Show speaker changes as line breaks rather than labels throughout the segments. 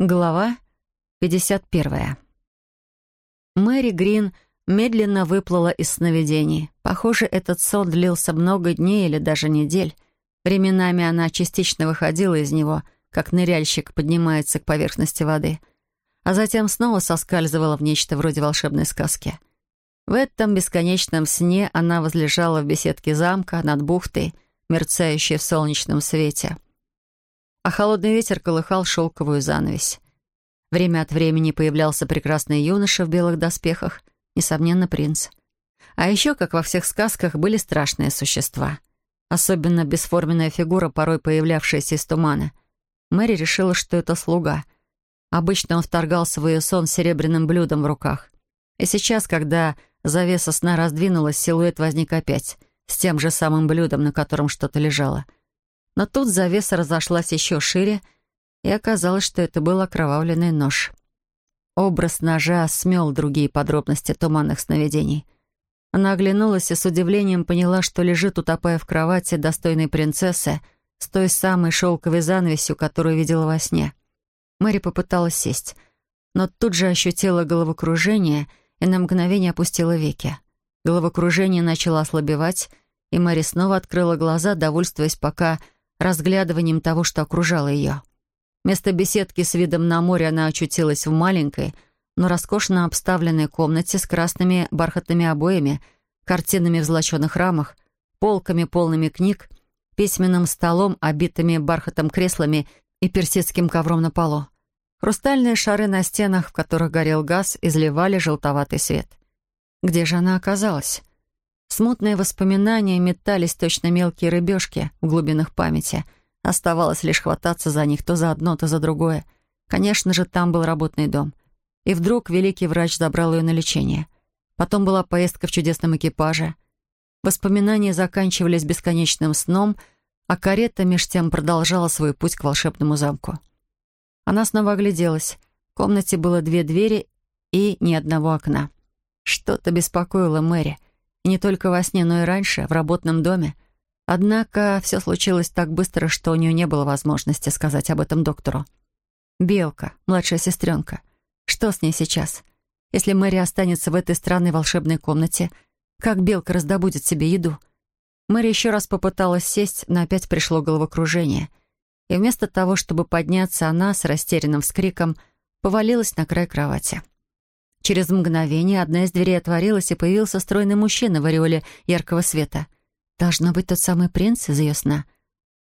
Глава 51. Мэри Грин медленно выплыла из сновидений. Похоже, этот сон длился много дней или даже недель. Временами она частично выходила из него, как ныряльщик поднимается к поверхности воды, а затем снова соскальзывала в нечто вроде волшебной сказки. В этом бесконечном сне она возлежала в беседке замка над бухтой, мерцающей в солнечном свете — а холодный ветер колыхал шелковую занавесь. Время от времени появлялся прекрасный юноша в белых доспехах, несомненно, принц. А еще, как во всех сказках, были страшные существа. Особенно бесформенная фигура, порой появлявшаяся из тумана. Мэри решила, что это слуга. Обычно он вторгался в ее сон с серебряным блюдом в руках. И сейчас, когда завеса сна раздвинулась, силуэт возник опять, с тем же самым блюдом, на котором что-то лежало — но тут завеса разошлась еще шире, и оказалось, что это был окровавленный нож. Образ ножа смел другие подробности туманных сновидений. Она оглянулась и с удивлением поняла, что лежит, утопая в кровати достойной принцессы, с той самой шелковой занавесью, которую видела во сне. Мэри попыталась сесть, но тут же ощутила головокружение и на мгновение опустила веки. Головокружение начало ослабевать, и Мэри снова открыла глаза, довольствуясь пока разглядыванием того, что окружало ее. Вместо беседки с видом на море она очутилась в маленькой, но роскошно обставленной комнате с красными бархатными обоями, картинами в золоченых рамах, полками, полными книг, письменным столом, обитыми бархатом креслами и персидским ковром на полу. Хрустальные шары на стенах, в которых горел газ, изливали желтоватый свет. Где же она оказалась? Смутные воспоминания метались точно мелкие рыбешки в глубинах памяти. Оставалось лишь хвататься за них то за одно, то за другое. Конечно же, там был работный дом. И вдруг великий врач забрал ее на лечение. Потом была поездка в чудесном экипаже. Воспоминания заканчивались бесконечным сном, а карета меж тем продолжала свой путь к волшебному замку. Она снова огляделась. В комнате было две двери и ни одного окна. Что-то беспокоило Мэри — не только во сне, но и раньше, в работном доме. Однако все случилось так быстро, что у нее не было возможности сказать об этом доктору. Белка, младшая сестренка. Что с ней сейчас? Если Мэри останется в этой странной волшебной комнате, как Белка раздобудет себе еду? Мэри еще раз попыталась сесть, но опять пришло головокружение. И вместо того, чтобы подняться, она с растерянным вскриком повалилась на край кровати. Через мгновение одна из дверей отворилась, и появился стройный мужчина в ореоле яркого света. Должно быть тот самый принц из ее сна.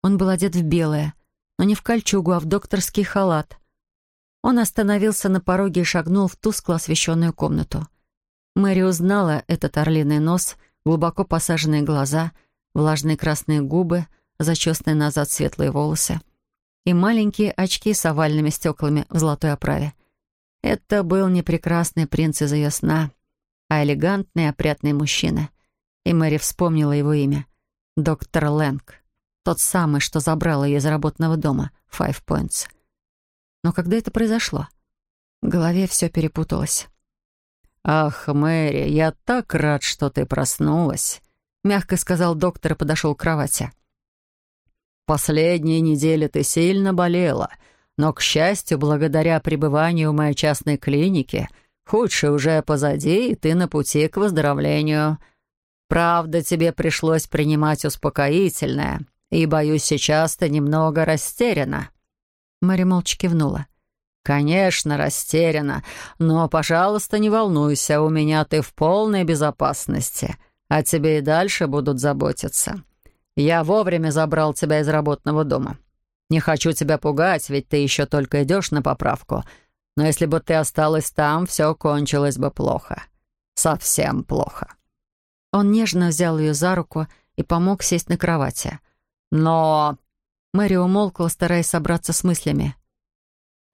Он был одет в белое, но не в кольчугу, а в докторский халат. Он остановился на пороге и шагнул в тускло освещенную комнату. Мэри узнала этот орлиный нос, глубоко посаженные глаза, влажные красные губы, зачесанные назад светлые волосы и маленькие очки с овальными стеклами в золотой оправе. Это был не прекрасный принц из ее сна, а элегантный, опрятный мужчина. И Мэри вспомнила его имя. Доктор Лэнг. Тот самый, что забрал ее из работного дома, Five Points. Но когда это произошло? В голове все перепуталось. «Ах, Мэри, я так рад, что ты проснулась», — мягко сказал доктор и подошел к кровати. «Последние недели ты сильно болела, но, к счастью, благодаря пребыванию в моей частной клинике, худшее уже позади, и ты на пути к выздоровлению. Правда, тебе пришлось принимать успокоительное, и, боюсь, сейчас ты немного растеряна». Мэри молча кивнула. «Конечно, растеряна, но, пожалуйста, не волнуйся, у меня ты в полной безопасности, а тебе и дальше будут заботиться. Я вовремя забрал тебя из работного дома. Не хочу тебя пугать, ведь ты еще только идешь на поправку. Но если бы ты осталась там, все кончилось бы плохо. Совсем плохо». Он нежно взял ее за руку и помог сесть на кровати. «Но...» Мэри умолкла, стараясь собраться с мыслями.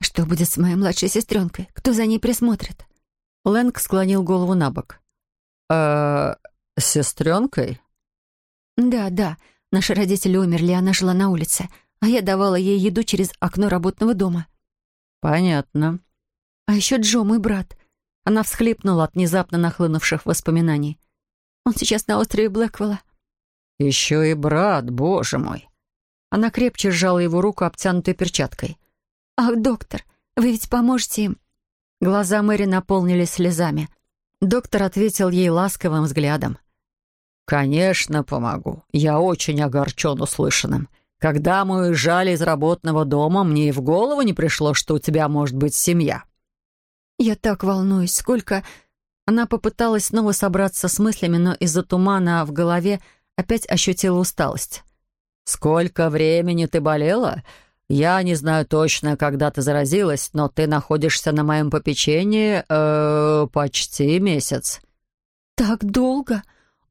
«Что будет с моей младшей сестренкой? Кто за ней присмотрит?» Лэнг склонил голову на бок.
«Э-э, сестренкой?»
«Да, да. Наши родители умерли, она жила на улице а я давала ей еду через окно работного дома.
«Понятно».
«А еще Джо, мой брат». Она всхлипнула от внезапно нахлынувших воспоминаний. «Он сейчас на острове Блэквелла».
«Еще и брат, боже мой!»
Она крепче сжала его руку, обтянутой перчаткой. «Ах, доктор, Вы ведь поможете им?» Глаза Мэри наполнились слезами. Доктор ответил ей ласковым взглядом.
«Конечно, помогу. Я очень огорчен услышанным. Когда мы уезжали из работного дома, мне и в голову не пришло, что у тебя может быть семья».
«Я так волнуюсь. Сколько...» Она попыталась снова собраться с мыслями, но из-за тумана в голове опять ощутила усталость.
«Сколько времени ты болела? Я не знаю точно, когда ты заразилась, но ты находишься на моем попечении э, почти месяц».
«Так долго?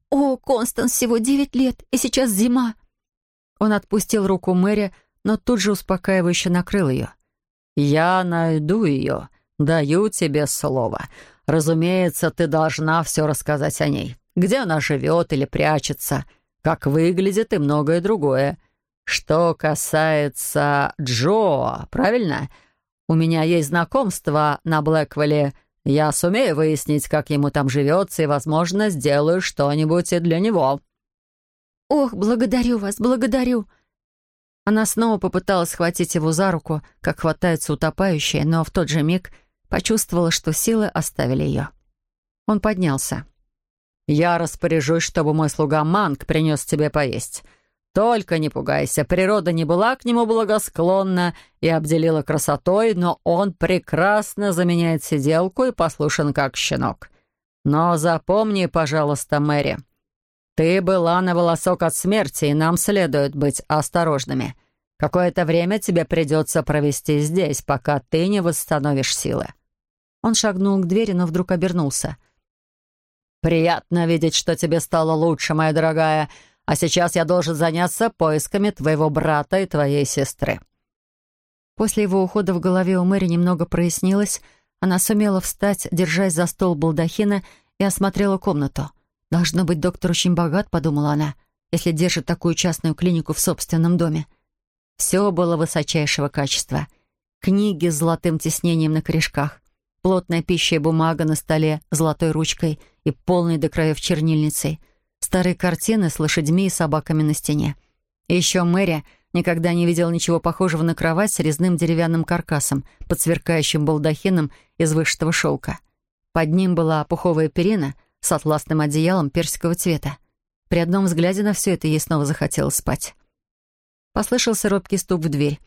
О, Констанс, всего девять лет, и сейчас зима». Он отпустил руку Мэри, но тут же успокаивающе накрыл ее.
«Я найду ее. Даю тебе слово. Разумеется, ты должна все рассказать о ней. Где она живет или прячется, как выглядит и многое другое. Что касается Джо, правильно? У меня есть знакомство на Блэквелле. Я сумею выяснить, как ему там живется, и, возможно, сделаю что-нибудь и для него».
«Ох, благодарю вас, благодарю!» Она снова попыталась схватить его за руку, как хватается утопающая, но в тот же миг почувствовала, что силы оставили ее. Он поднялся.
«Я распоряжусь, чтобы мой слуга Манг принес тебе поесть. Только не пугайся, природа не была к нему благосклонна и обделила красотой, но он прекрасно заменяет сиделку и послушен как щенок. Но запомни, пожалуйста, Мэри, ты была на волосок от смерти, и нам следует быть осторожными. Какое-то время тебе придется провести здесь, пока ты не восстановишь силы».
Он шагнул к двери, но вдруг обернулся.
«Приятно видеть, что тебе стало лучше, моя дорогая. А сейчас я должен заняться поисками твоего брата и твоей сестры».
После его ухода в голове у Мэри немного прояснилось. Она сумела встать, держась за стол балдахина, и осмотрела комнату. «Должно быть, доктор очень богат», — подумала она, «если держит такую частную клинику в собственном доме». Все было высочайшего качества. Книги с золотым тиснением на корешках, плотная пища и бумага на столе золотой ручкой и полной до краев чернильницей — старые картины с лошадьми и собаками на стене. И еще Мэри никогда не видела ничего похожего на кровать с резным деревянным каркасом под сверкающим балдахином из вышитого шелка. Под ним была пуховая перина с атласным одеялом персикового цвета. При одном взгляде на все это ей снова захотелось спать. Послышался робкий стук в дверь,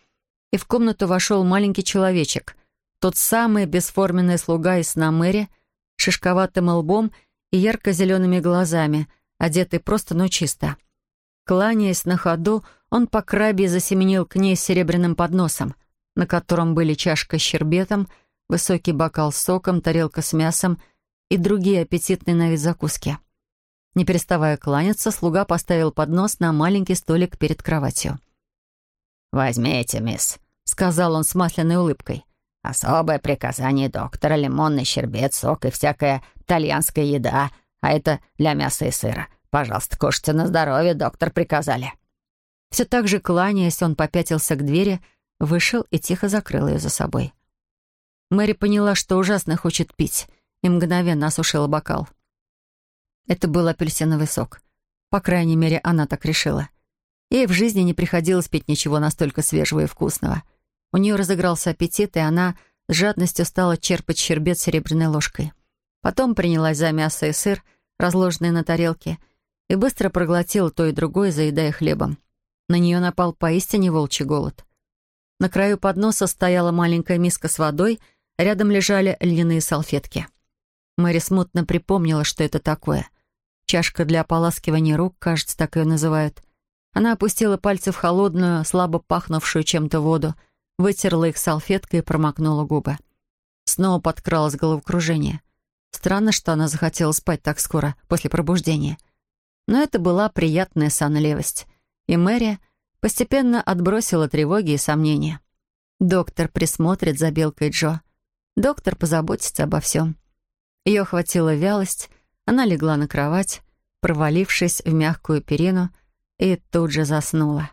и в комнату вошел маленький человечек, тот самый бесформенный слуга из сна Мэри, шишковатым лбом и ярко-зелеными глазами — одетый просто, но чисто. Кланяясь на ходу, он по крабе засеменил к ней серебряным подносом, на котором были чашка с щербетом, высокий бокал с соком, тарелка с мясом и другие аппетитные на вид закуски. Не переставая кланяться, слуга поставил поднос на маленький столик перед кроватью.
«Возьмите, мисс», —
сказал он с масляной улыбкой.
«Особое приказание доктора, лимонный щербет, сок и всякая итальянская еда — а это для мяса и сыра. Пожалуйста, кушайте на здоровье, доктор приказали».
Все так же кланяясь, он попятился к двери, вышел и тихо закрыл ее за собой. Мэри поняла, что ужасно хочет пить, и мгновенно осушила бокал. Это был апельсиновый сок. По крайней мере, она так решила. Ей в жизни не приходилось пить ничего настолько свежего и вкусного. У нее разыгрался аппетит, и она с жадностью стала черпать щербет серебряной ложкой. Потом принялась за мясо и сыр, разложенные на тарелке, и быстро проглотила то и другое, заедая хлебом. На нее напал поистине волчий голод. На краю подноса стояла маленькая миска с водой, рядом лежали льняные салфетки. Мэри смутно припомнила, что это такое. Чашка для ополаскивания рук, кажется, так ее называют. Она опустила пальцы в холодную, слабо пахнувшую чем-то воду, вытерла их салфеткой и промокнула губы. Снова подкралось головокружение. Странно, что она захотела спать так скоро, после пробуждения. Но это была приятная сонливость. И Мэри постепенно отбросила тревоги и сомнения. Доктор присмотрит за Белкой Джо. Доктор позаботится обо всем. Ее охватила вялость, она легла на кровать, провалившись в мягкую перину, и тут же заснула.